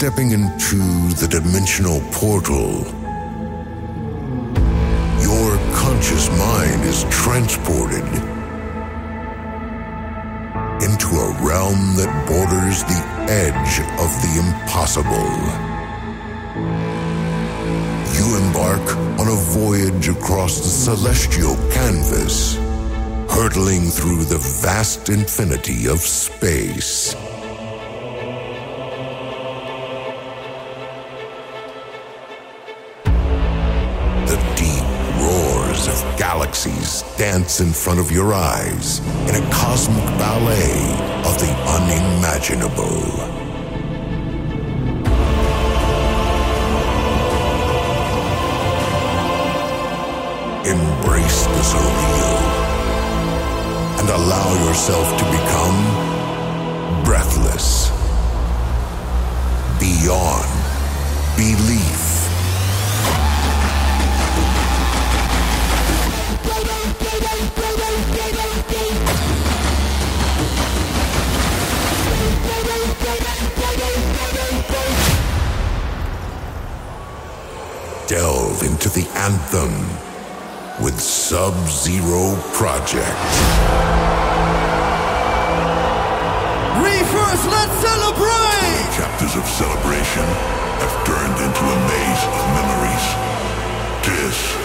stepping into the dimensional portal. Your conscious mind is transported into a realm that borders the edge of the impossible. You embark on a voyage across the celestial canvas, hurtling through the vast infinity of space. Roars of galaxies dance in front of your eyes in a cosmic ballet of the unimaginable. Embrace the surreal and allow yourself to become breathless the anthem with Sub Zero Project. Reefers, let's celebrate! Chapters of celebration have turned into a maze of memories. This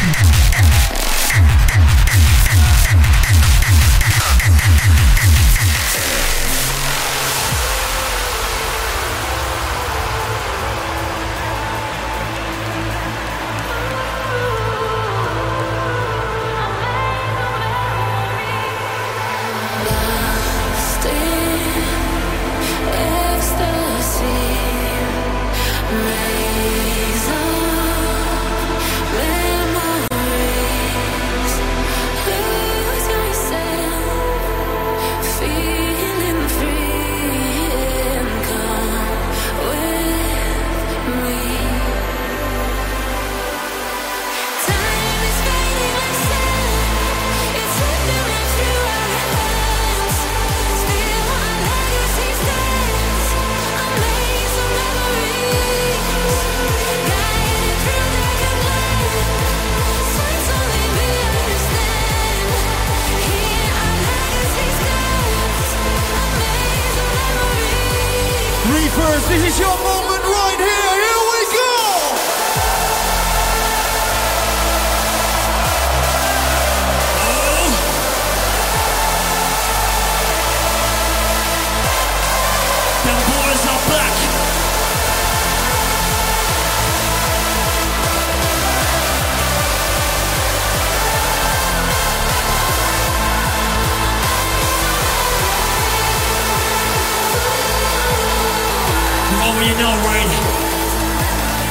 Thank you. This is your moment right here.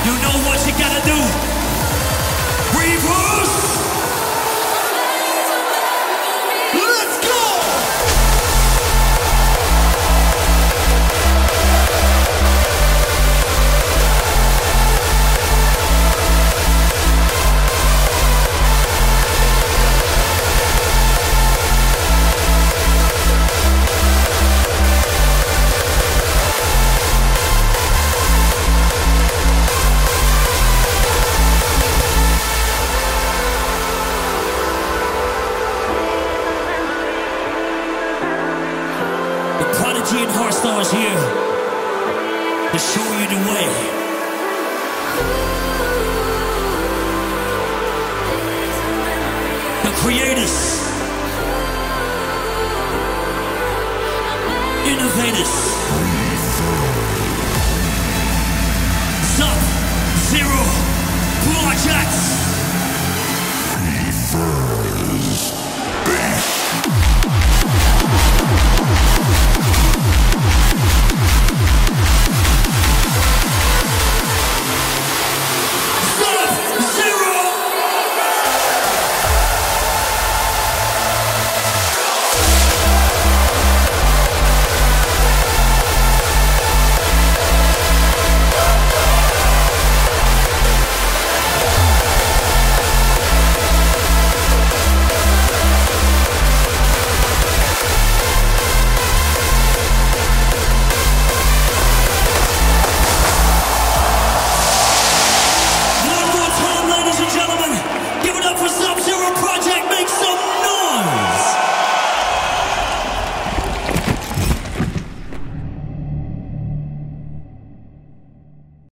You know what you gotta do. Reverze. European Heart Stars here to show you the way. The creators, innovators, Sub Zero Projects.